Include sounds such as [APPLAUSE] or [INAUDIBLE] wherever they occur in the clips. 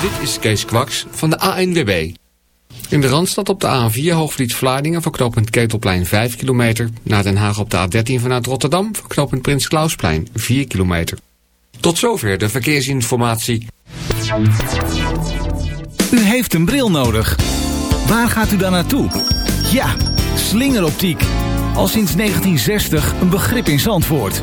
Dit is Kees Kwaks van de ANWB. In de Randstad op de A4 Hoogvliet Vlaardingen voor knooppunt Ketelplein 5 kilometer. Na Den Haag op de A13 vanuit Rotterdam voor knooppunt Prins Klausplein 4 kilometer. Tot zover de verkeersinformatie. U heeft een bril nodig. Waar gaat u dan naartoe? Ja, slingeroptiek. Al sinds 1960 een begrip in Zandvoort.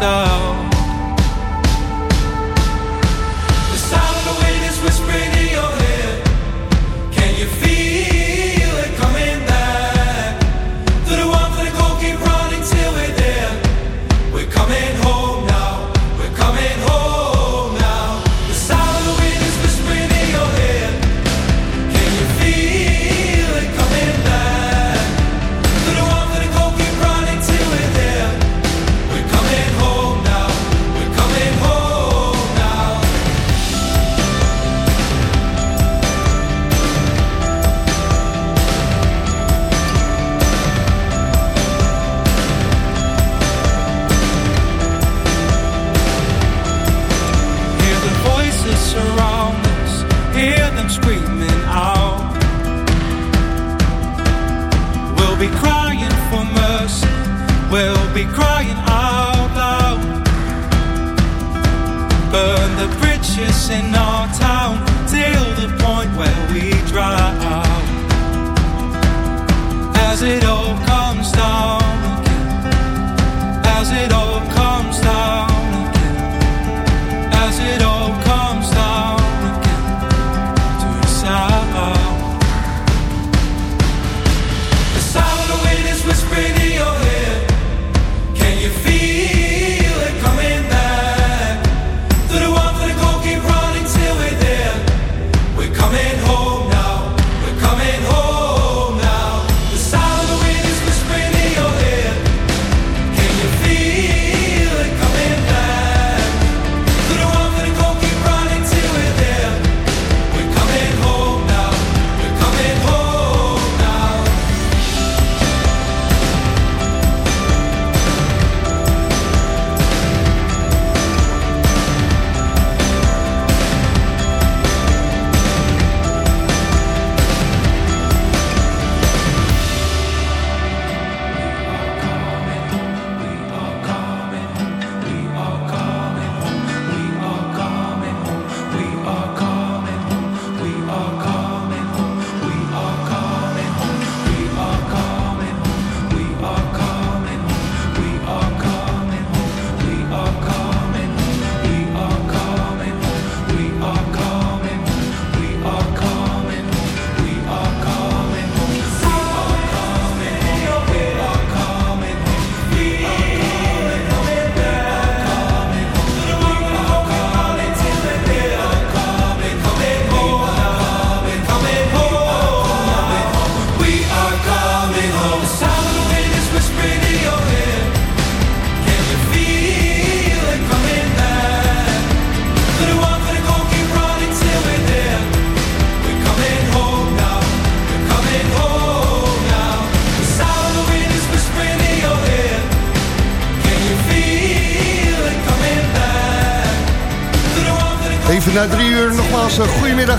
so.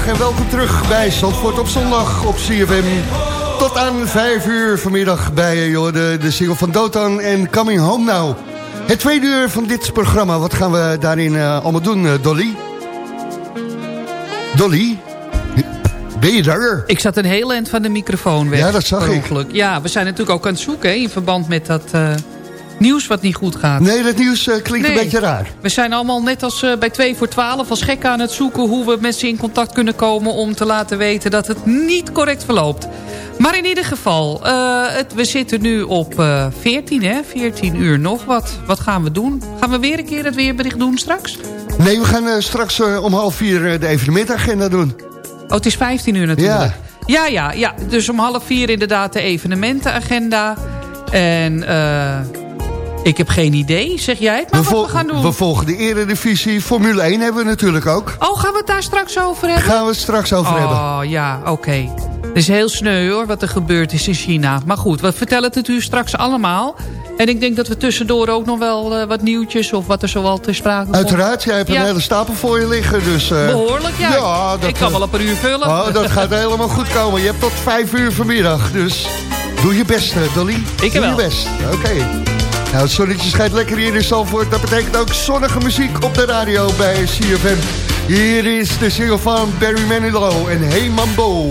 Goedemiddag en welkom terug bij Zandvoort op zondag op CFM. Tot aan vijf uur vanmiddag bij joh, de, de single van Dotan en Coming Home Now. Het tweede uur van dit programma, wat gaan we daarin eh, allemaal doen, eh, Dolly? Dolly? Ben je daar? Ik zat een heel eind van de microfoon weg. Ja, dat zag ik. Ja, we zijn natuurlijk ook aan het zoeken hè, in verband met dat eh, nieuws wat niet goed gaat. Nee, dat nieuws eh, klinkt Nee. een beetje raar. We zijn allemaal net als eh, bij 2 voor 12 als gek aan het zoeken... hoe we met ze in contact kunnen komen om te laten weten dat het niet correct verloopt. Maar in ieder geval, eh, het, we zitten nu op eh 14, hè? 14 uur nog. Wat, wat gaan we doen? Gaan we weer een keer het weerbericht doen straks? Nee, we gaan straks om half vier de evenementagenda doen. Oh, het is 15 uur natuurlijk. Ja, ja, ja. Dus om half vier inderdaad de evenementenagenda. En ik heb geen idee, zeg jij het? Maar we, wat we gaan doen? we volgen de eredivisie. Formule 1 hebben we natuurlijk ook. Oh, gaan we het daar straks over hebben? Gaan we het straks over hebben. Oh, ja, oké. Het is heel sneu hoor, wat er gebeurd is in China. Maar goed, we vertellen het u straks allemaal. En ik denk dat we tussendoor ook nog wel eh, wat nieuwtjes... of wat er zoal ter sprake komt. Uiteraard, jij hebt een hele stapel voor je liggen. Dus, eh, Behoorlijk, ja. Ja, dat, ik kan eh, wel op een uur vullen. Oh, dat gaat helemaal goed komen. Je hebt tot vijf uur vanmiddag. Dus doe je best, eh, Dolly. Ik doe wel. je best. Oké. Nou, het zonnetje schijnt lekker hier in Zandvoort. Dat betekent ook zonnige muziek op de radio bij CFM. Hier is de single van Barry Manilow en Hey Mambo.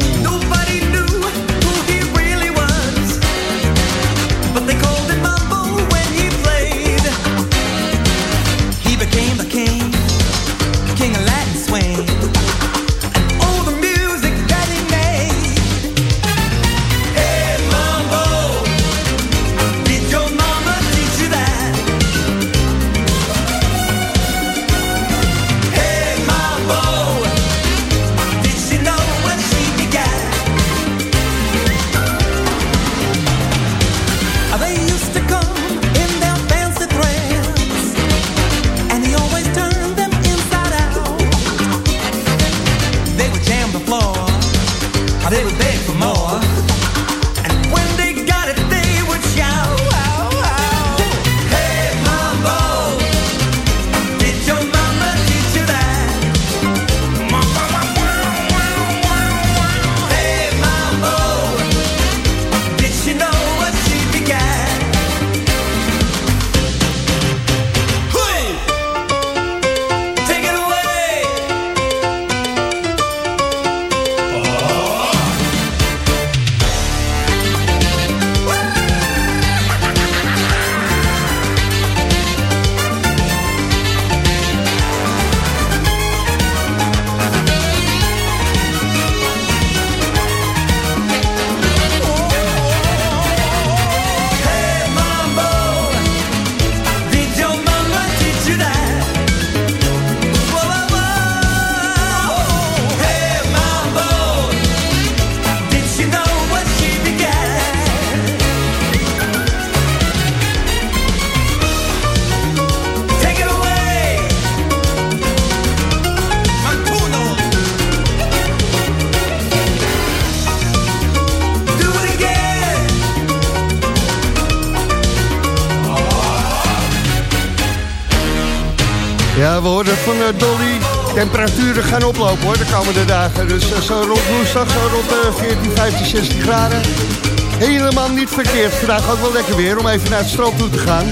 Temperaturen gaan oplopen hoor, de komende dagen. Dus uh, zo rond woensdag, zo rond uh, 14, 15, 16 graden. Helemaal niet verkeerd. Vandaag ook wel lekker weer om even naar het strand toe te gaan.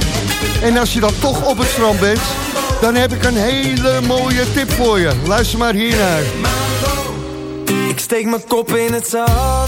En als je dan toch op het strand bent... dan heb ik een hele mooie tip voor je. Luister maar hiernaar. Ik steek mijn kop in het zand.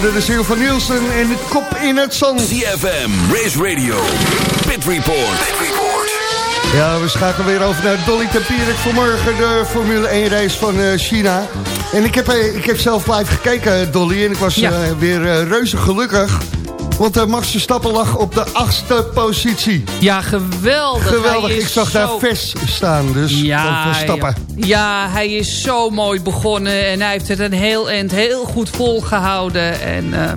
hoorde de single van Nielsen en de kop in het zand. ZFM, Race Radio, Pit Report. Pit Report. Ja, we schakelen weer over naar Dolly Tempierik voor morgen de Formule 1 race van eh, China. En ik heb, eh, ik heb zelf live gekeken, Dolly, en ik was Ja. eh, weer eh, reuze gelukkig. Want uh, Max Verstappen lag op de achtste positie. Ja, geweldig. Geweldig, ik zag daar vers staan, dus Ja, van Verstappen. ja. Ja, hij is zo mooi begonnen en hij heeft het een heel eind heel goed volgehouden. En eh,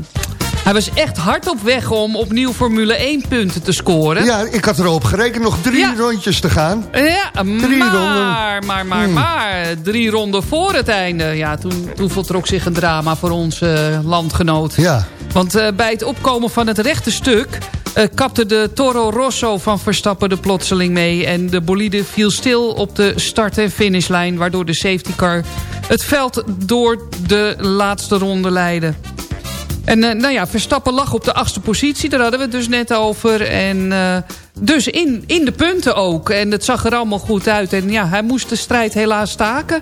hij was echt hard op weg om opnieuw Formule 1 punten te scoren. Ja, ik had erop gerekend nog drie Ja. rondjes te gaan. Ja, Drie maar, ronden. maar, maar, Hmm. maar, drie ronden voor het einde. Ja, toen, toen voltrok zich een drama voor onze landgenoot. Ja, Want eh, bij het opkomen van het rechte stuk... eh, kapte de Toro Rosso van Verstappen de plotseling mee... en de bolide viel stil op de start- en finishlijn... waardoor de safety car het veld door de laatste ronde leidde. En eh, nou ja, Verstappen lag op de achtste positie. Daar hadden we het dus net over. En eh, dus in, in de punten ook. En het zag er allemaal goed uit. En ja, hij moest de strijd helaas staken.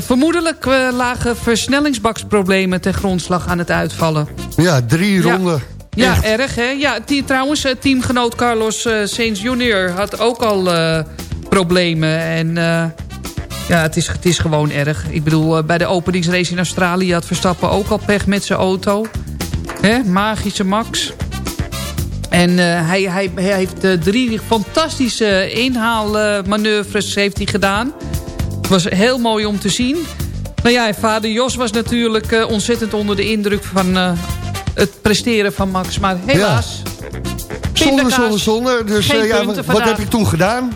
Vermoedelijk lagen versnellingsbaksproblemen ten grondslag aan het uitvallen. ja drie ronden. Ja, Echt. erg hè. Ja, die, trouwens, eh, teamgenoot Carlos eh Sainz Jr. had ook al eh, problemen. En Ja, het is, het is gewoon erg. Ik bedoel, bij de openingsrace in Australië had Verstappen ook al pech met zijn auto. Hè? Magische Max. En hij, hij, hij heeft drie fantastische inhaalmanoeuvres heeft hij gedaan. Het was heel mooi om te zien. Nou ja, vader Jos was natuurlijk ontzettend onder de indruk van het presteren van Max. Maar helaas, Zonde, Pindakaas. zonde, zonde. Dus eh, ja, wat, heb ik toen gedaan?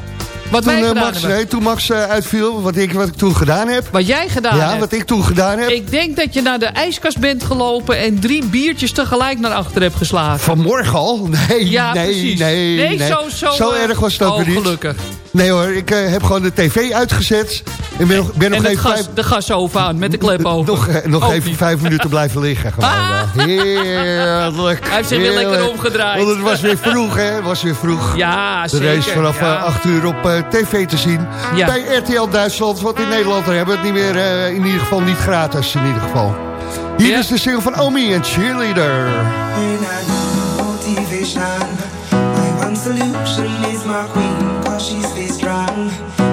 wat Toen, eh, Max, nee, toen Max eh, uitviel, wat ik, wat ik toen gedaan heb. Wat jij gedaan ja, hebt. wat ik toen gedaan heb. Ik denk dat je naar de ijskast bent gelopen... en drie biertjes tegelijk naar achter hebt geslagen. Vanmorgen al? [LAUGHS] Nee, Ja, nee, nee, Nee, zo- zo, eh, erg was het ook oh, niet. gelukkig. Nee hoor, ik eh, heb gewoon de tv uitgezet. En ben nog, ben nog en even gas, vijf, de gasoven aan met de klep open. nog, eh, nog even niet. vijf minuten blijven liggen. [LAUGHS] Gewoon. Ah. eh. Heerlijk. Hij heeft zich weer lekker omgedraaid. Want het was weer vroeg, hè? Het was weer vroeg. Ja, De zeker. race vanaf ja. eh, 8 uur op tv te zien. Ja. Bij RTL Duitsland, want in Nederland hebben we het niet meer, in ieder geval niet gratis in ieder geval. Hier Ja. is de single van Omi en Cheerleader. Motivation, my one solution is my queen, she's very strong.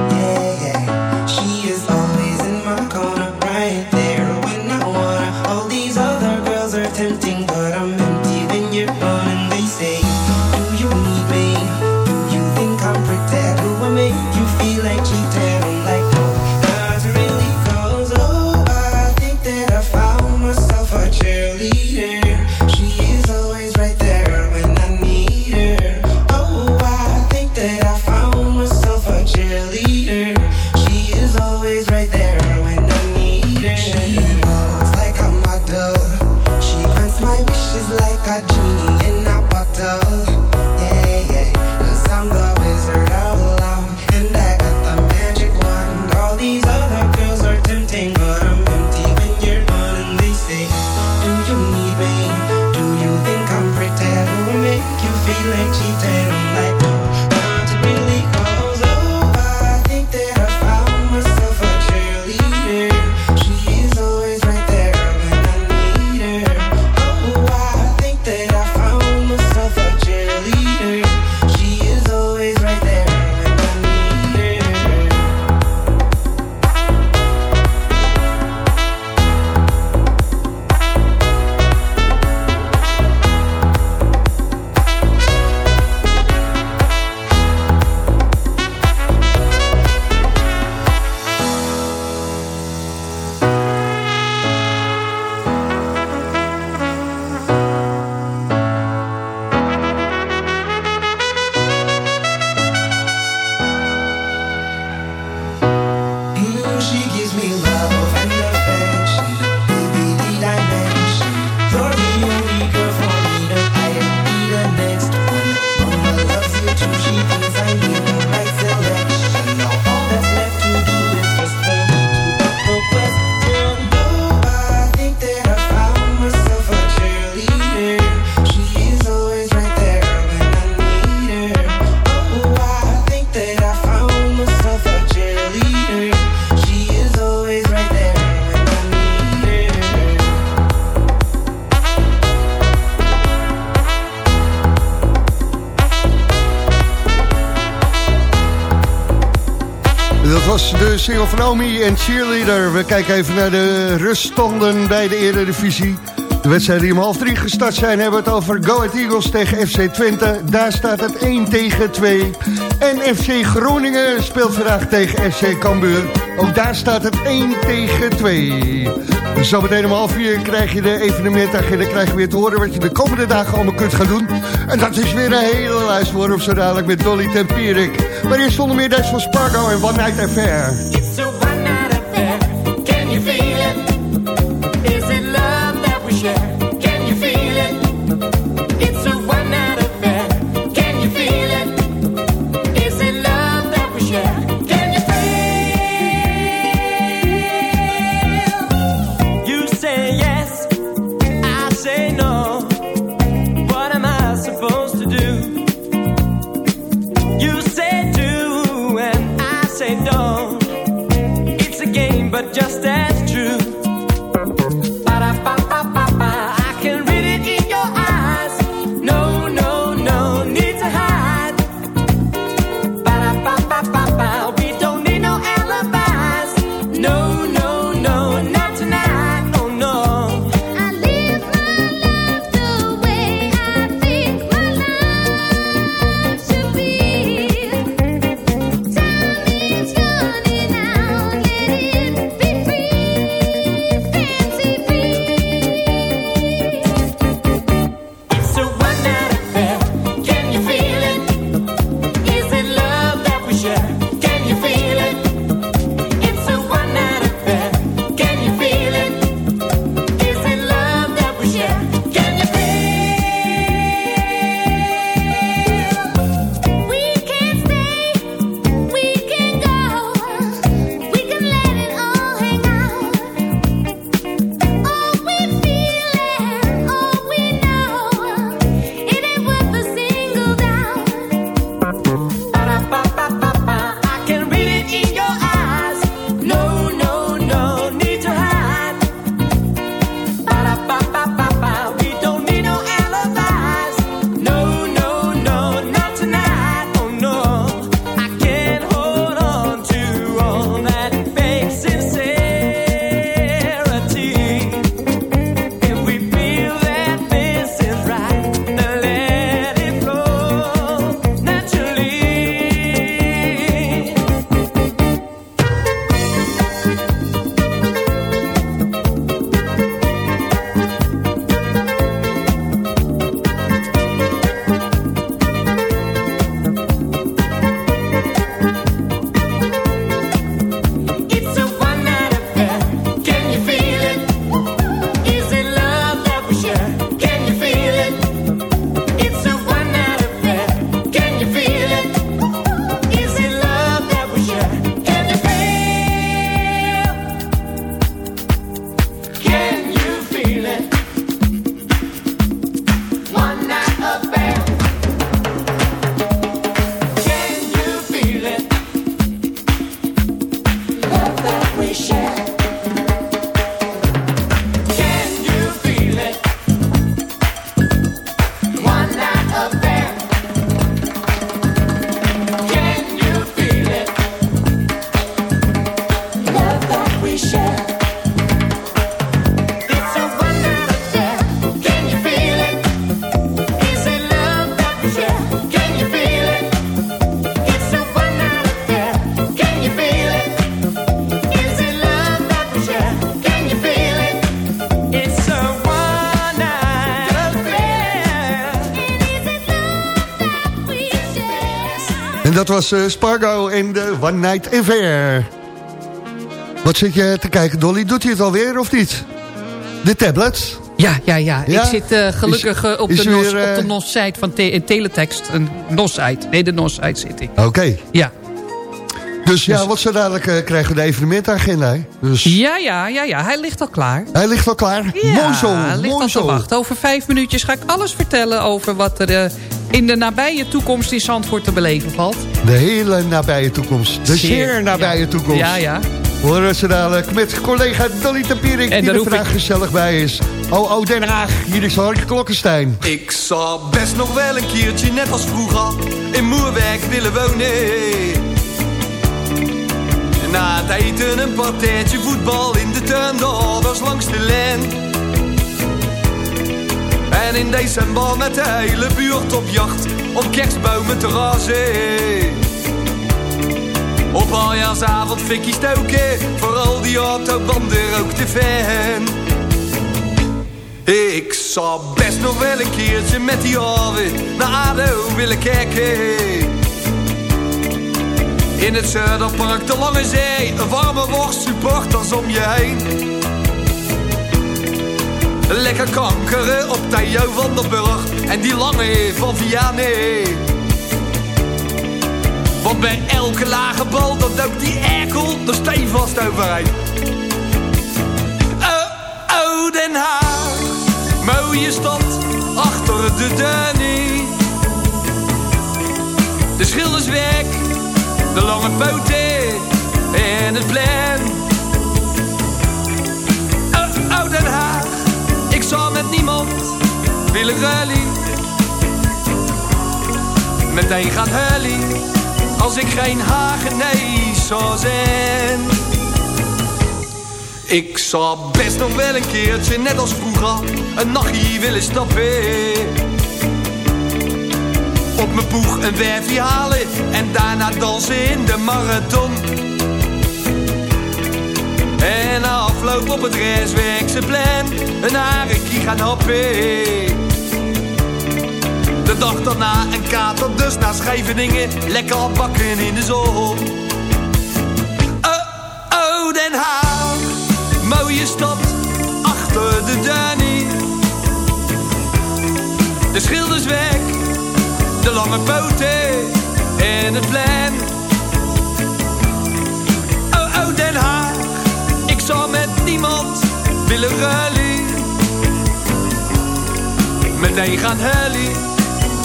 got you in a bottle. Dat was de single van Omi en Cheerleader. We kijken even naar de ruststanden bij de Eredivisie. De wedstrijden die om half drie gestart zijn... hebben we het over Go Ahead Eagles tegen FC Twente. Daar staat het 1 tegen 2. En FC Groningen speelt vandaag tegen FC Cambuur. Ook daar staat het 1 tegen 2. Dus zometeen om half vier krijg je de evenementagenda... krijg je weer te horen wat je de komende dagen allemaal kunt gaan doen. En dat is weer een hele lijst voor op zo dadelijk met Dolly Tempierik. Maar eerst stonden meer deze van Spargo en One Night Affair. Dat was eh, Spargo en de One Night Affair. Wat zit je te kijken, Dolly? Doet hij het alweer of niet? De tablet? Ja, ja, ja. Ja? Ik zit eh, gelukkig eh, op, is de weer, NOS, eh, op de NOS-site van te Teletext. Een NOS-site. Nee, de NOS-site zit ik. Oké. Ja. Dus ja, wat zo dadelijk krijgen we de evenementagenda. hè? Dus Ja, ja, ja, ja. Hij ligt al klaar. hij ligt al klaar. Ja, mooi zo, hij ligt mooi al zo. te wachten. Over vijf minuutjes ga ik alles vertellen over wat er in de nabije toekomst in Zandvoort te beleven valt. De hele nabije toekomst. De zeer, Zeer, nabije ja. toekomst. Ja, ja. We Horen ze dadelijk met collega Dolly Tapierik... Die er vandaag ik- gezellig bij is. Oh, oh, Den Haag. Hier is Harry Klokkenstein. Ik zou best nog wel een keertje, net als vroeger, in Moerwerk willen wonen. Na het eten een partijtje voetbal in de tuin, de ouders langs de lijn. En in december met de hele buurt op jacht, om kerstbomen te razen. Op aljaarsavond fikkie stoken, vooral die autobanden ook de fan. Ik zou best nog wel een keertje met die alweer naar ADO willen kijken. In het Zuiderpark, de Lange Zee, een warme worst, supporters om je heen. Lekker kankeren op Theo van der Burg en die lange van Vianney. Want bij elke lage bal, dat duikt die erkel er stevast overheen. Oh, oh, Den Haag, mooie stad, achter de Dunny. De Schildersweg, de lange poten en het plein. Zal met niemand willen rally. Meteen gaan hully, als ik geen Hagenees zou zijn. Ik zou best nog wel een keertje, net als vroeger, een nachtje willen stappen. Op mijn boeg een werfje halen en daarna dansen in de marathon. En na afloop op het restwerkse plan een harekie gaan happen. De dag daarna een kater, dus naar Scheveningen, lekker bakken in de zon. Oh, oh, Den Haag, mooie stad, achter de Danny. De Schildersweg, de lange poten en het plein. Oh, oh, Den Haag, rally. Meteen gaan helly,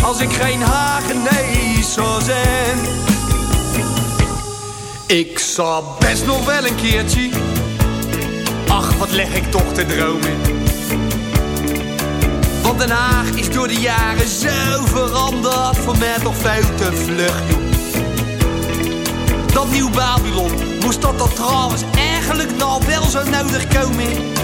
als ik geen Hagenees zou zijn. Ik zou best nog wel een keertje, ach wat leg ik toch te dromen. Want Den Haag is door de jaren zo veranderd, voor mij toch veel te vlug. Dat nieuw Babylon, moest dat dan trouwens eigenlijk nou wel zo nodig komen?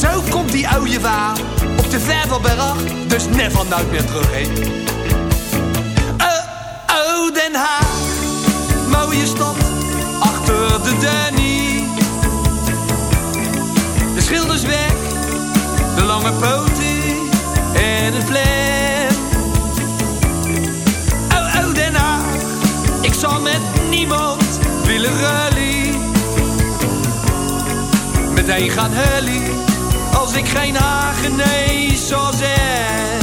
Zo komt die oude waar op de Vervelberg, dus never nooit meer terug heen. Oh, oh, Den Haag, mooie stad, achter de Danny. De Schildersweg, de lange poten en het plein. Oh, oh, Den Haag, ik zal met niemand willen rally. Meteen gaan hully, als ik geen Hagenees zou zijn.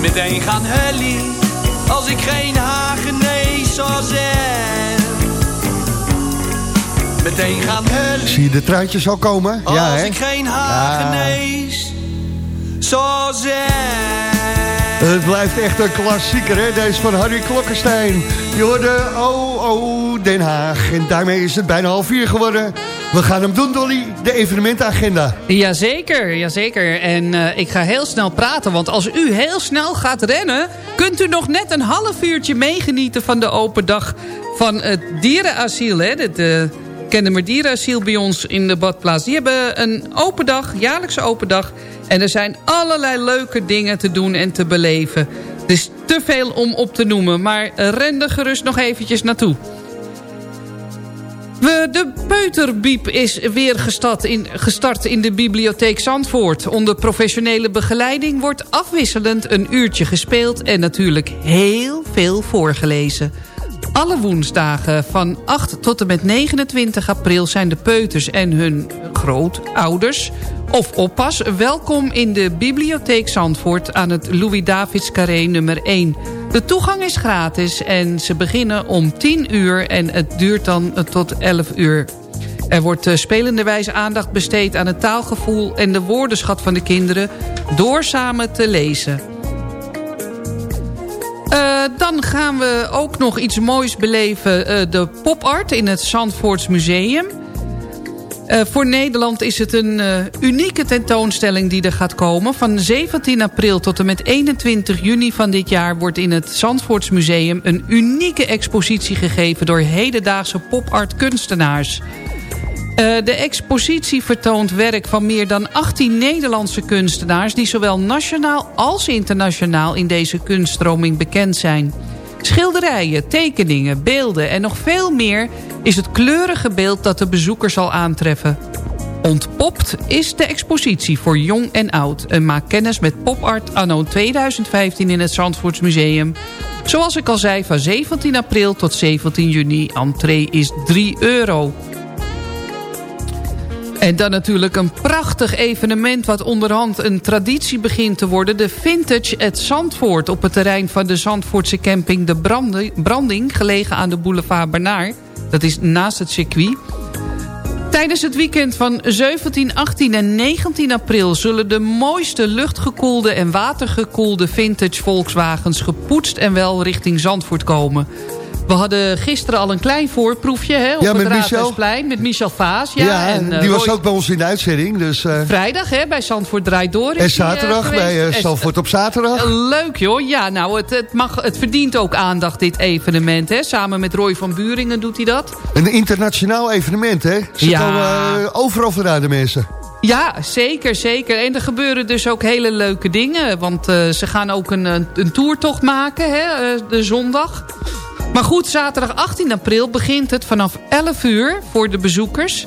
Meteen gaan hully, als ik geen Hagenees zou zijn. Meteen gaan hully. Zie je de truitjes al komen? Als ja, hè? ik geen Hagenees zou zijn. Het blijft echt een klassieker, hè? Deze van Harry Klokkenstein. Je hoorde Oh, oh, Den Haag. En daarmee is het bijna half vier geworden. We gaan hem doen, Dolly. De evenementagenda. Jazeker, jazeker. En eh, ik ga heel snel praten, want als u heel snel gaat rennen... kunt u nog net een half uurtje meegenieten van de open dag van het dierenasiel. Hè? Het uh, Kennemer Dierenasiel bij ons in de badplaats. Die hebben een open dag, jaarlijkse open dag. En er zijn allerlei leuke dingen te doen en te beleven. Het is te veel om op te noemen, maar ren er gerust nog eventjes naartoe. De Peuterbiep is weer gestart in, gestart in de bibliotheek Zandvoort. Onder professionele begeleiding wordt afwisselend een uurtje gespeeld... en natuurlijk heel veel voorgelezen. Alle woensdagen van 8 tot en met 29 april zijn de peuters en hun grootouders of oppas welkom in de bibliotheek Zandvoort aan het Louis Davids Carré nummer 1. De toegang is gratis en ze beginnen om 10 uur en het duurt dan tot 11 uur. Er wordt eh, spelenderwijs aandacht besteed aan het taalgevoel en de woordenschat van de kinderen door samen te lezen. Uh, dan gaan we ook nog iets moois beleven. De popart in het Zandvoorts Museum. Uh, voor Nederland is het een unieke tentoonstelling die er gaat komen. Van 17 april tot en met 21 juni van dit jaar... wordt in het Zandvoorts Museum een unieke expositie gegeven... door hedendaagse popart kunstenaars. Uh, de expositie vertoont werk van meer dan 18 Nederlandse kunstenaars... die zowel nationaal als internationaal in deze kunststroming bekend zijn. Schilderijen, tekeningen, beelden en nog veel meer... is het kleurige beeld dat de bezoeker zal aantreffen. Ontpopt is de expositie voor jong en oud... en maak kennis met popart anno 2015 in het Zandvoorts Museum. Zoals ik al zei, van 17 april tot 17 juni. Entree is 3 euro. En dan natuurlijk een prachtig evenement wat onderhand een traditie begint te worden. De Vintage at Zandvoort op het terrein van de Zandvoortse camping De Branding. Gelegen aan de boulevard Bernard. Dat is naast het circuit. Tijdens het weekend van 17, 18 en 19 april... zullen de mooiste luchtgekoelde en watergekoelde vintage Volkswagens... gepoetst en wel richting Zandvoort komen... We hadden gisteren al een klein voorproefje hè, op Ja, het met. Raadhuisplein met Michel Vaas. Ja, Ja, en, eh, die was Roy- ook bij ons in de uitzending. Dus, eh, Vrijdag hè, bij Zandvoort Draait Door. en eh, zaterdag bij En- Zandvoort op zaterdag. Leuk joh. Ja, nou, het, het, mag, het verdient ook aandacht dit evenement. Hè. Samen met Roy van Buringen doet hij dat. Een internationaal evenement, hè? Ze Ja. komen overal vandaan, de mensen. Ja, zeker, zeker. En er gebeuren dus ook hele leuke dingen. Want ze gaan ook een, een, een toertocht maken, hè, de zondag. Maar goed, zaterdag 18 april begint het vanaf 11 uur voor de bezoekers.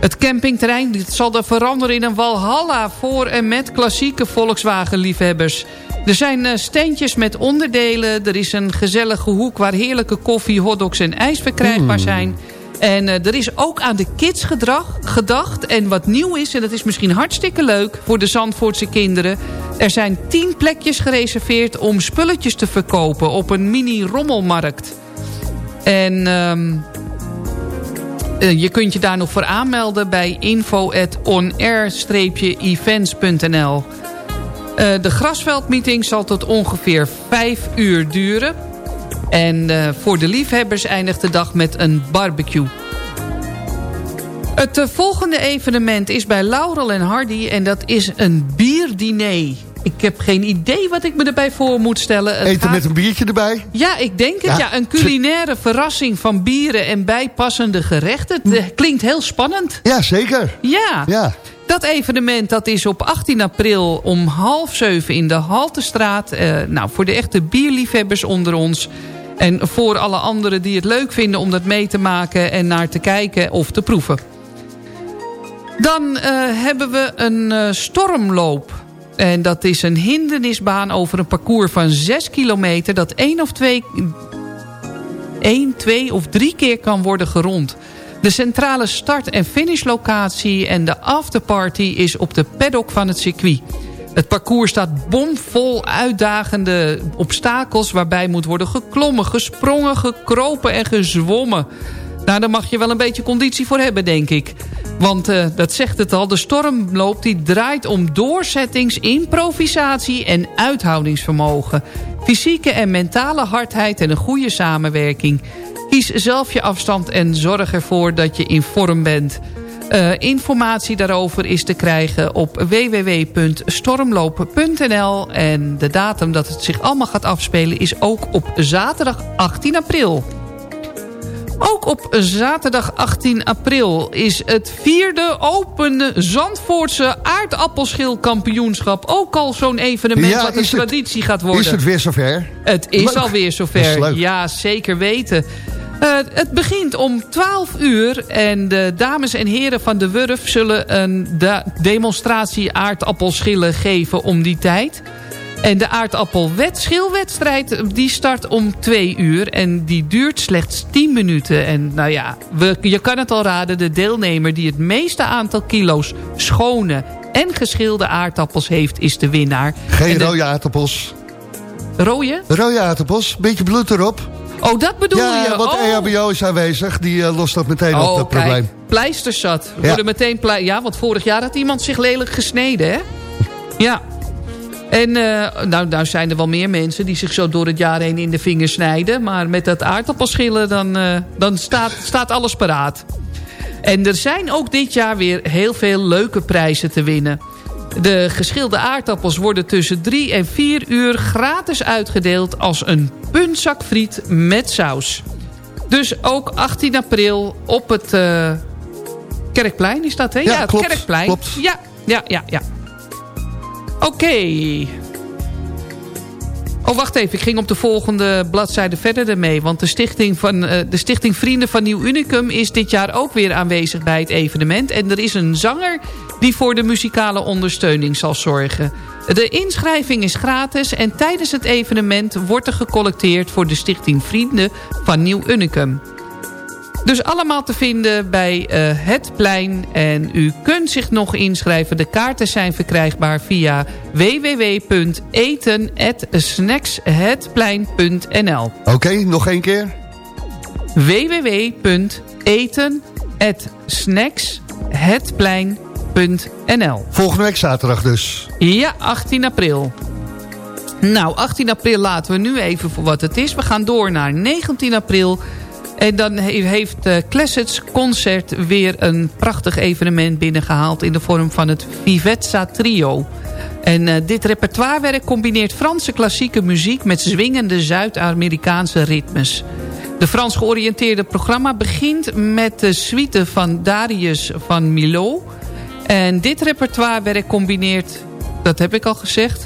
Het campingterrein dit zal er veranderen in een walhalla voor en met klassieke Volkswagen-liefhebbers. Er zijn eh, standjes met onderdelen. Er is een gezellige hoek waar heerlijke koffie, hotdogs en ijs verkrijgbaar zijn. En eh, er is ook aan de kids gedrag, gedacht. En wat nieuw is, en dat is misschien hartstikke leuk voor de Zandvoortse kinderen. Er zijn tien plekjes gereserveerd om spulletjes te verkopen op een mini-rommelmarkt. En ehm, eh, je kunt je daar nog voor aanmelden bij info.onair-events.nl. Eh, de grasveldmeeting zal tot ongeveer 5 uur duren. En eh, voor de liefhebbers eindigt de dag met een barbecue. Het eh, volgende evenement is bij Laurel en Hardy en dat is een bierdiner. Ik heb geen idee wat ik me erbij voor moet stellen. Het Eten gaat- met een biertje erbij. Ja, ik denk het. Ja. Ja. een culinaire verrassing van bieren en bijpassende gerechten. Het eh, klinkt heel spannend. Ja, zeker. Ja. Ja. Dat evenement dat is op 18 april om half zeven in de Haltestraat. Eh, nou, voor de echte bierliefhebbers onder ons. En voor alle anderen die het leuk vinden om dat mee te maken... en naar te kijken of te proeven. Dan eh, hebben we een eh, stormloop. En dat is een hindernisbaan over een parcours van 6 kilometer... dat één of twee één, twee of drie keer kan worden gerond. De centrale start- en finishlocatie en de afterparty is op de paddock van het circuit. Het parcours staat bomvol uitdagende obstakels... waarbij moet worden geklommen, gesprongen, gekropen en gezwommen. Nou, daar mag je wel een beetje conditie voor hebben, denk ik. Want eh, dat zegt het al, de stormloop die draait om doorzettings, improvisatie en uithoudingsvermogen. Fysieke en mentale hardheid en een goede samenwerking. Kies zelf je afstand en zorg ervoor dat je in vorm bent. Eh, informatie daarover is te krijgen op www.stormlopen.nl. En de datum dat het zich allemaal gaat afspelen is ook op zaterdag 18 april. Ook op zaterdag 18 april is het vierde opende Zandvoortse aardappelschilkampioenschap. Ook al zo'n evenement Ja, wat een het- traditie gaat worden. Is het weer zover? Het is Leuk. alweer Dat zover. Ja, zeker weten. Eh, het begint om 12 uur en de dames en heren van de Wurf zullen een de demonstratie aardappelschillen geven om die tijd. En de aardappelschilwedstrijd die start om 2 uur en die duurt slechts 10 minuten. En nou ja, we, je kan het al raden, de deelnemer die het meeste aantal kilo's schone en geschilde aardappels heeft is de winnaar. Geen En de- rode aardappels. Rode? Rode aardappels, beetje bloed erop. Oh, dat bedoel ja, je? want oh. EHBO is aanwezig. Die eh, lost dat meteen op, dat kijk, probleem. pleisters zat. Ja. Worden meteen plei ja, want vorig jaar had iemand zich lelijk gesneden, hè? Ja. En eh, nou, nou zijn er wel meer mensen die zich zo door het jaar heen in de vingers snijden. Maar met dat aardappelschillen, dan, eh, dan staat, staat alles paraat. En er zijn ook dit jaar weer heel veel leuke prijzen te winnen. De geschilde aardappels worden tussen 3 en 4 uur gratis uitgedeeld... als een puntzak friet met saus. Dus ook 18 april op het eh, Kerkplein is dat, hè? Ja, het klopt, Kerkplein. klopt. Ja, ja, ja, ja. Oké. Oh, wacht even. Ik ging op de volgende bladzijde verder ermee. Want de stichting, van, eh, de stichting Vrienden van Nieuw Unicum... is dit jaar ook weer aanwezig bij het evenement. En er is een zanger die voor de muzikale ondersteuning zal zorgen. De inschrijving is gratis. En tijdens het evenement wordt er gecollecteerd... voor de stichting Vrienden van Nieuw Unicum. Dus allemaal te vinden bij eh, Het Plein. En u kunt zich nog inschrijven. De kaarten zijn verkrijgbaar via www.eten.snackshetplein.nl Oké, nog één keer. www.eten.snackshetplein.nl Volgende week zaterdag dus. Ja, 18 april. Nou, 18 april laten we nu even voor wat het is. We gaan door naar 19 april. En dan he- heeft uh, Classets Concert weer een prachtig evenement binnengehaald... in de vorm van het Vivezza Trio. En eh, dit repertoirewerk combineert Franse klassieke muziek... met zwingende Zuid-Amerikaanse ritmes. De Frans georiënteerde programma begint met de suite van Darius van Milo... En dit repertoirewerk combineert, dat heb ik al gezegd...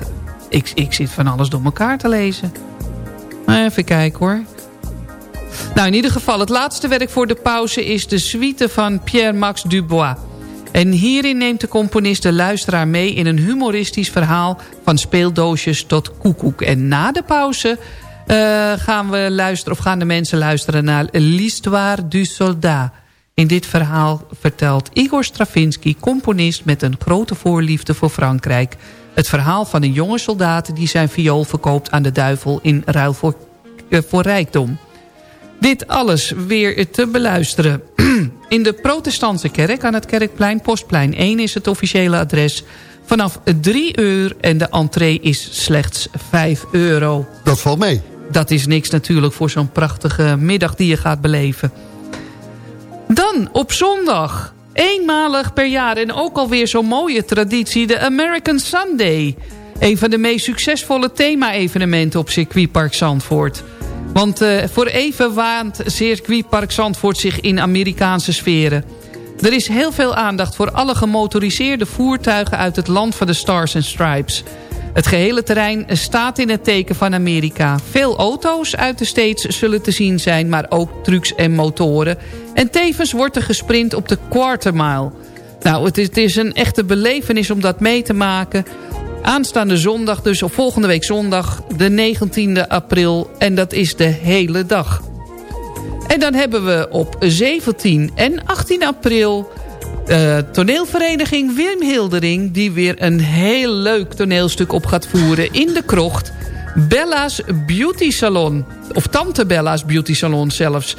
Ik, ik zit van alles door elkaar te lezen. Even kijken hoor. Nou, in ieder geval, het laatste werk voor de pauze... is de suite van Pierre-Max Dubois. En hierin neemt de componist de luisteraar mee... in een humoristisch verhaal van speeldoosjes tot koekoek. En na de pauze eh, gaan, we luisteren, of gaan de mensen luisteren... naar L'Histoire du Soldat... In dit verhaal vertelt Igor Stravinsky, componist met een grote voorliefde voor Frankrijk... het verhaal van een jonge soldaat die zijn viool verkoopt aan de duivel in ruil voor, eh, voor rijkdom. Dit alles weer te beluisteren. [CLEARS THROAT] In de protestantse kerk aan het Kerkplein, Postplein 1 is het officiële adres... vanaf 3 uur en de entree is slechts 5 euro. Dat valt mee. Dat is niks natuurlijk voor zo'n prachtige middag die je gaat beleven. Dan op zondag, eenmalig per jaar en ook alweer zo'n mooie traditie... de American Sunday. Een van de meest succesvolle thema-evenementen op circuitpark Zandvoort. Want eh, voor even waant circuitpark Zandvoort zich in Amerikaanse sferen. Er is heel veel aandacht voor alle gemotoriseerde voertuigen... uit het land van de Stars and Stripes... Het gehele terrein staat in het teken van Amerika. Veel auto's uit de States zullen te zien zijn, maar ook trucks en motoren. En tevens wordt er gesprint op de quarter mile. Nou, het is, het is een echte belevenis om dat mee te maken. Aanstaande zondag, dus op volgende week zondag, de 19e april. En dat is de hele dag. En dan hebben we op 17 en 18 april... Uh, toneelvereniging Wim Hildering... die weer een heel leuk toneelstuk op gaat voeren in de krocht. Bella's Beauty Salon. Of Tante Bella's Beauty Salon zelfs.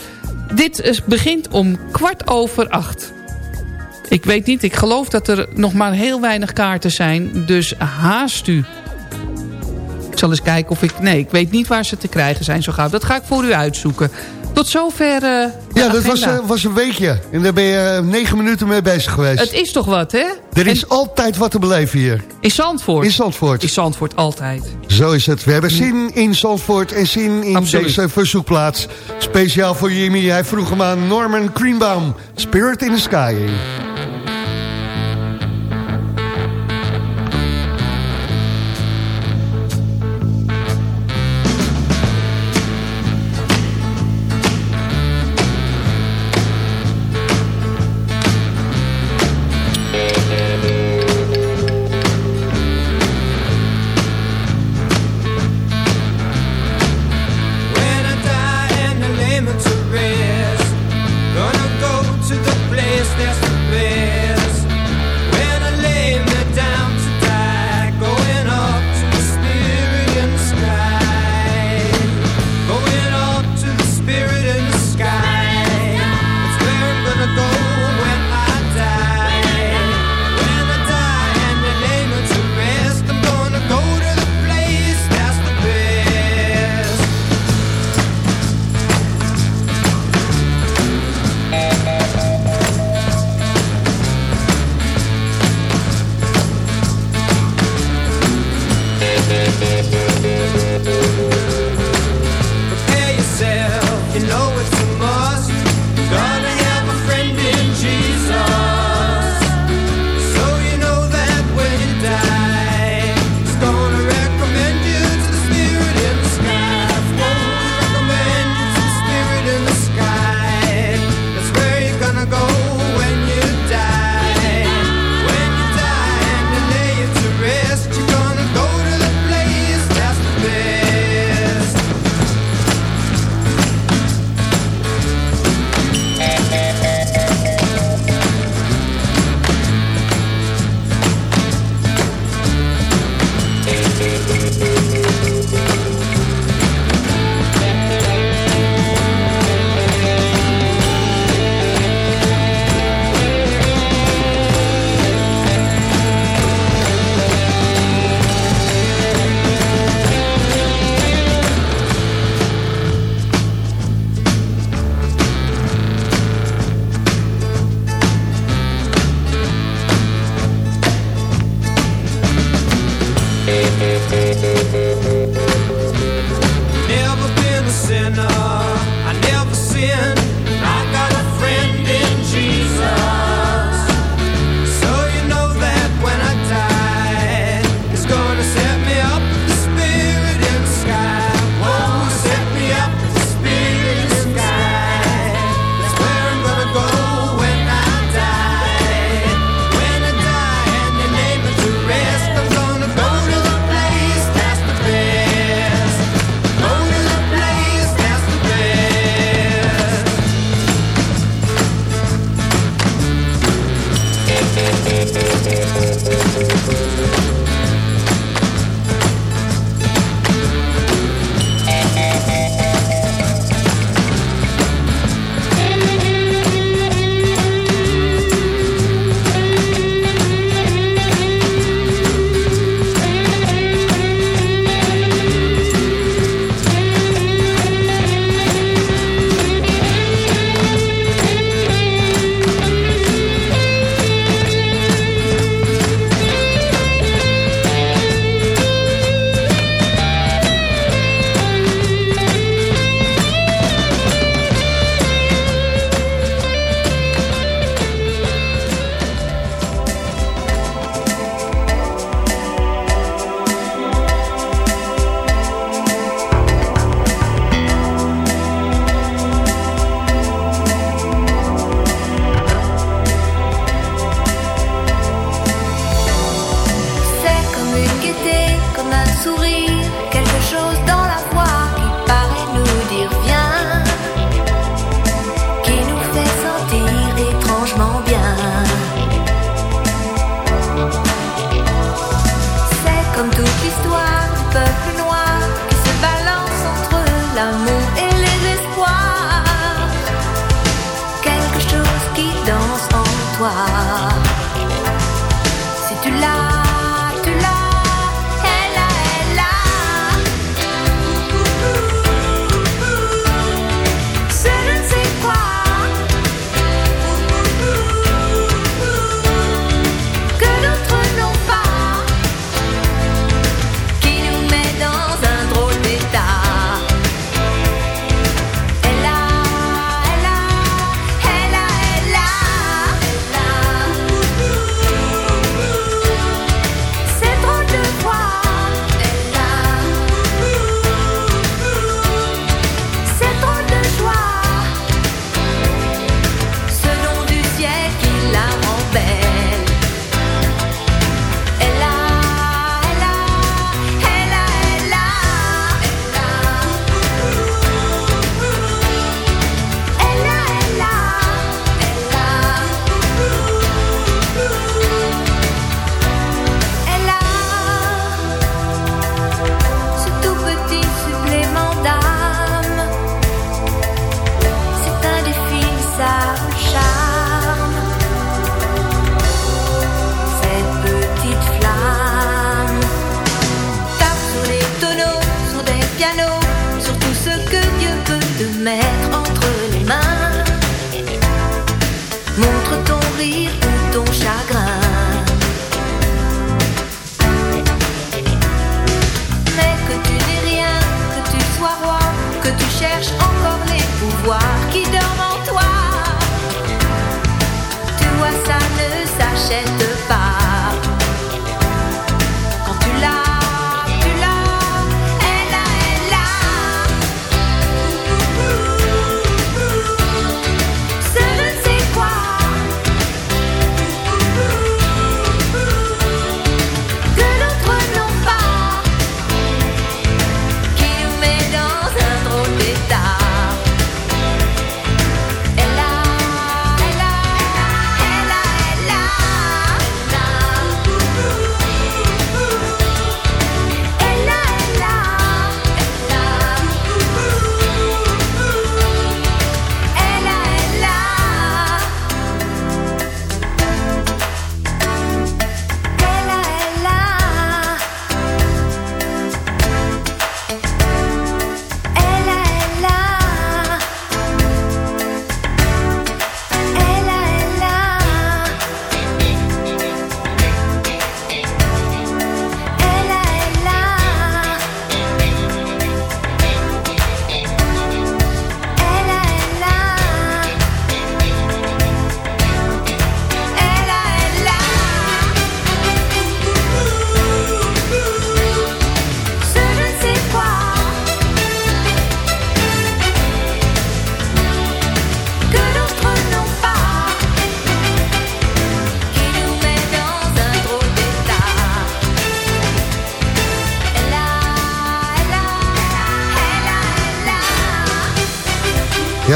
Dit is, begint om kwart over acht. Ik weet niet, ik geloof dat er nog maar heel weinig kaarten zijn. Dus haast u. Ik zal eens kijken of ik... Nee, ik weet niet waar ze te krijgen zijn zo gauw. Dat ga ik voor u uitzoeken. Tot zover uh, Ja, dat was, uh, was een weekje. En daar ben je uh, negen minuten mee bezig geweest. Het is toch wat, hè? Er is en... altijd wat te beleven hier. In Zandvoort? In Zandvoort. In Zandvoort, altijd. Zo is het. We hebben zin in Zandvoort en zin in Absoluut. deze verzoekplaats. Speciaal voor Jimmy. Hij vroeg hem aan Norman Greenbaum. Spirit in the Sky.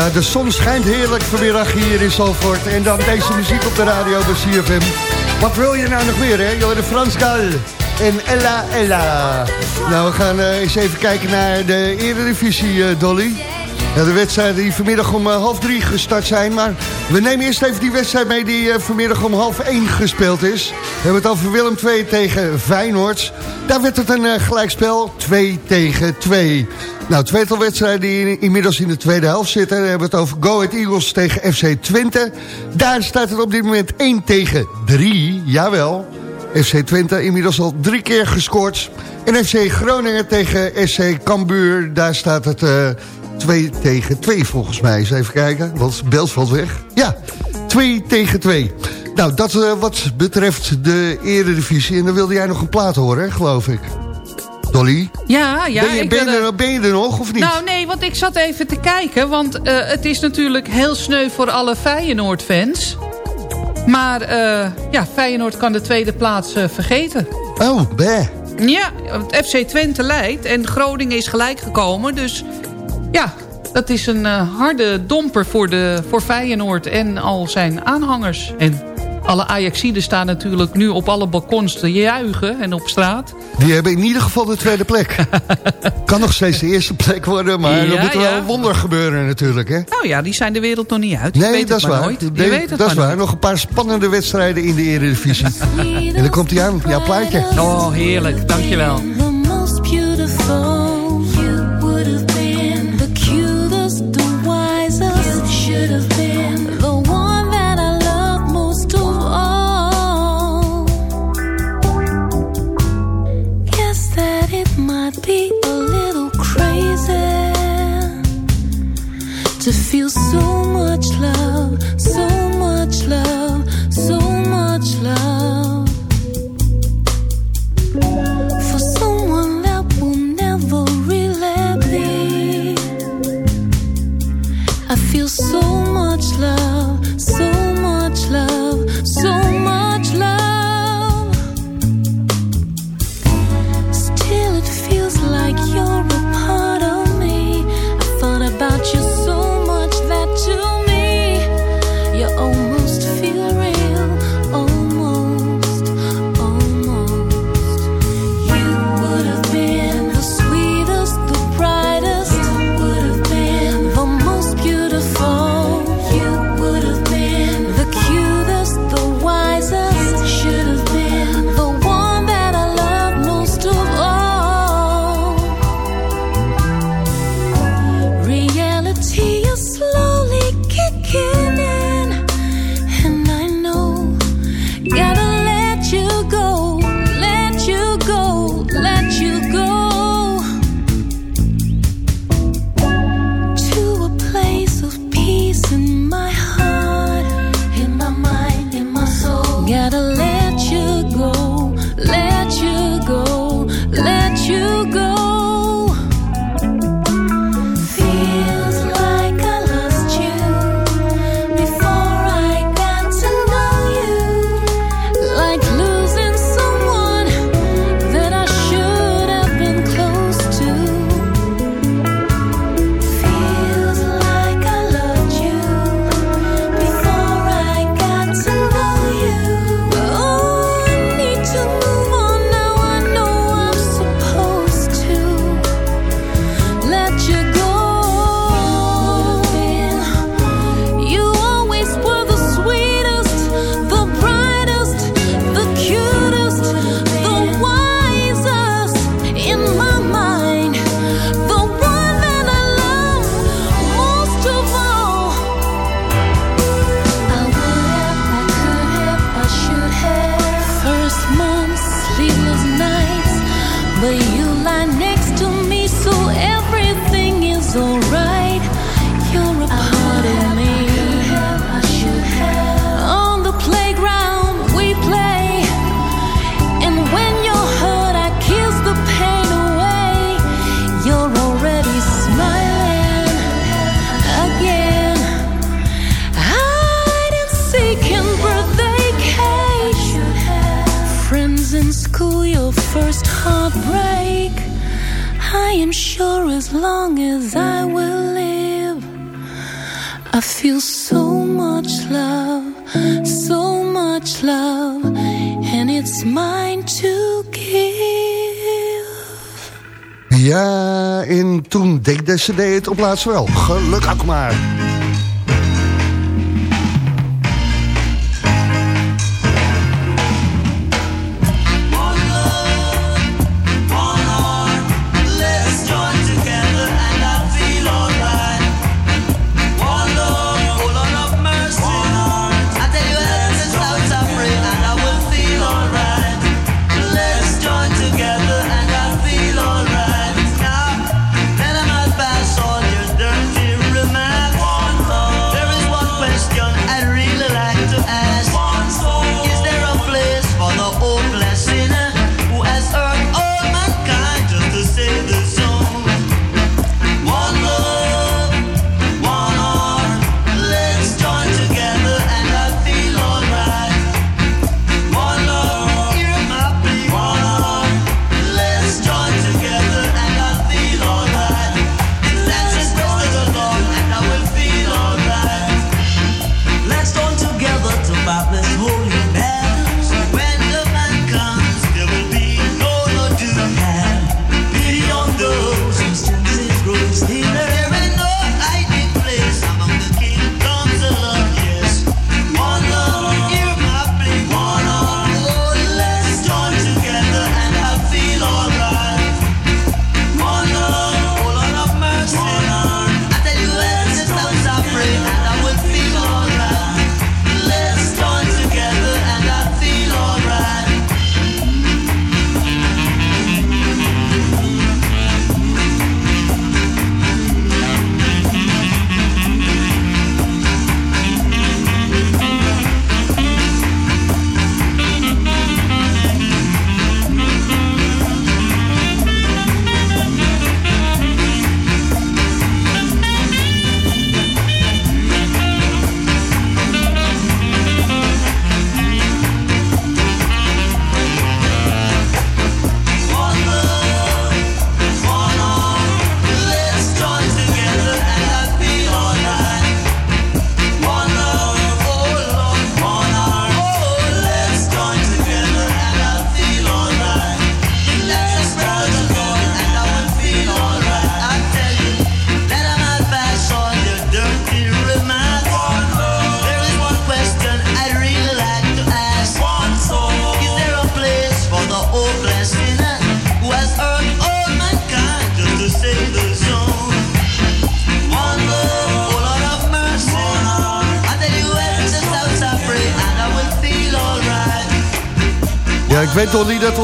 Ja, de zon schijnt heerlijk vanmiddag hier in Zalvoort. En dan deze muziek op de radio bij CFM. Wat wil je nou nog meer, hè? Joh, de Frans Gal en Ella Ella. Nou, we gaan eh, eens even kijken naar de Eredivisie, eh, Dolly. De wedstrijden die vanmiddag om eh, half drie gestart zijn. Maar we nemen eerst even die wedstrijd mee die eh, vanmiddag om half één gespeeld is. We hebben het over Willem 2 tegen Feyenoord. Daar werd het een eh, gelijkspel, 2 tegen 2. Nou, tweetal wedstrijden die in- inmiddels in de tweede helft zitten. Dan hebben we het over Go Ahead Eagles tegen FC Twente. Daar staat het op dit moment 1 tegen 3, jawel. FC Twente inmiddels al drie keer gescoord. En FC Groningen tegen SC Cambuur, daar staat het 2 tegen 2 volgens mij. Eens even kijken, want beeld valt weg. Ja, 2 tegen 2. Nou, dat eh, wat betreft de eredivisie. En dan wilde jij nog een plaat horen, hè, geloof ik. Dolly? Ja, ja. ben, je, ben, wilde- er, ben je er nog, of niet? Nou nee, want ik zat even te kijken. Want eh, het is natuurlijk heel sneu voor alle Feyenoord-fans. Maar eh, ja, Feyenoord kan de tweede plaats vergeten. Oh, bleh. Ja, het FC Twente leidt en Groningen is gelijk gekomen. Dus ja, dat is een eh, harde domper voor, de, voor Feyenoord en al zijn aanhangers. En alle Ajaxiden staan natuurlijk nu op alle balkons te juichen en op straat. Die hebben in ieder geval de tweede plek. [LAUGHS] kan nog steeds de eerste plek worden, maar Ja, er moet er wel ja. een wonder gebeuren natuurlijk, hè? Nou ja, die zijn de wereld nog niet uit. Je Nee, weet dat is waar. nooit. Je Nee, weet dat is waar. Nog een paar spannende wedstrijden in de Eredivisie. [LAUGHS] en dan komt hij aan, jouw plaatje. Oh, heerlijk. Dankjewel. To feel so much love, so much love, love, and it's mine to give. Ja, en toen deed de cd het op laatst wel. Gelukkig maar.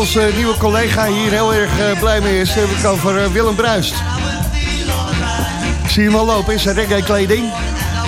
Onze nieuwe collega hier heel erg eh, blij mee is. Hebben het over eh, Willem Bruist. Zie je hem al lopen in zijn reggae kleding?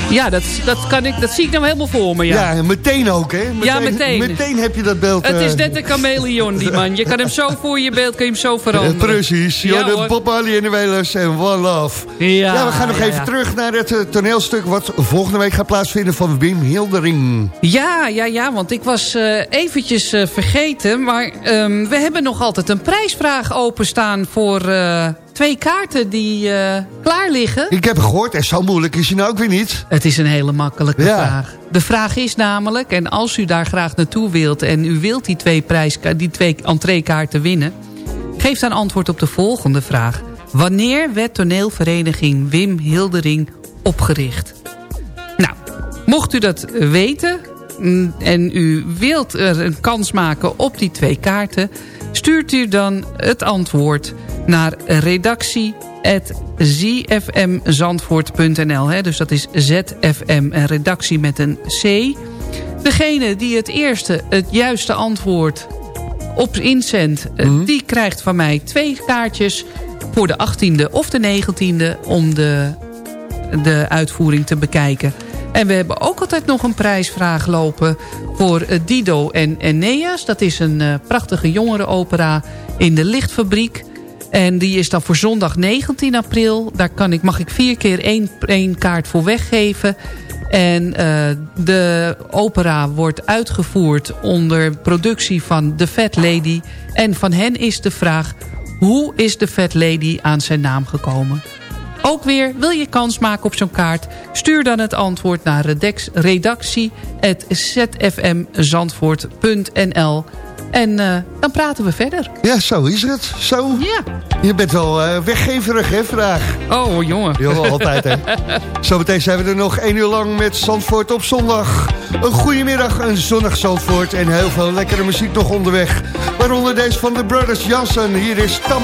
Ja, dat, dat, kan ik, dat zie ik nou helemaal voor me, ja. Ja, meteen ook, hè? Ja, meteen. Meteen heb je dat beeld. Het is eh, net een chameleon, die man. Je kan hem zo voor je beeld, kan je hem zo veranderen. precies. Ja, Ja, de. Bob Marley en de Wailers en One Love. Ja, we gaan nog ja, even ja. terug naar het eh, toneelstuk... wat volgende week gaat plaatsvinden van Wim Hildering. Ja, ja, ja, want ik was eh, eventjes vergeten. Maar ehm, we hebben nog altijd een prijsvraag openstaan voor twee kaarten die eh, klaar liggen. Ik heb gehoord, en zo moeilijk is hij nou ook weer niet. Het is een hele makkelijke Ja. vraag. De vraag is namelijk, en als u daar graag naartoe wilt... en u wilt die twee, prijska die twee entreekaarten winnen... geef dan antwoord op de volgende vraag. Wanneer werd toneelvereniging Wim Hildering opgericht? Nou, mocht u dat weten mm, en u wilt er een kans maken op die twee kaarten... stuurt u dan het antwoord naar redactie.zfmzandvoort.nl. hè. Dus dat is ZFM en redactie met een C. Degene die het eerste het juiste antwoord op inzendt... eh, die krijgt van mij twee kaartjes voor de 18e of de 19e... om de de uitvoering te bekijken. En we hebben ook altijd nog een prijsvraag lopen voor eh, Dido en Eneas. Dat is een eh, prachtige jongerenopera in de Lichtfabriek. En die is dan voor zondag 19 april. Daar kan ik, mag ik vier keer één, kaart voor weggeven. En eh, de opera wordt uitgevoerd onder productie van The Fat Lady. En van hen is de vraag... hoe is de Fat Lady aan zijn naam gekomen? Ook weer, wil je kans maken op zo'n kaart? Stuur dan het antwoord naar redactie.zfmzandvoort.nl En uh, dan praten we verder. Ja, zo is het. Zo. Ja. Je bent wel uh, weggeverig, hè, vandaag. Oh, jongen. Ja, altijd, hè. [LAUGHS] Zometeen zijn we er nog één uur lang met Zandvoort op zondag. Een goede middag, een zonnig Zandvoort en heel veel lekkere muziek nog onderweg. Waaronder deze van de Brothers Jansen. Hier is Tam.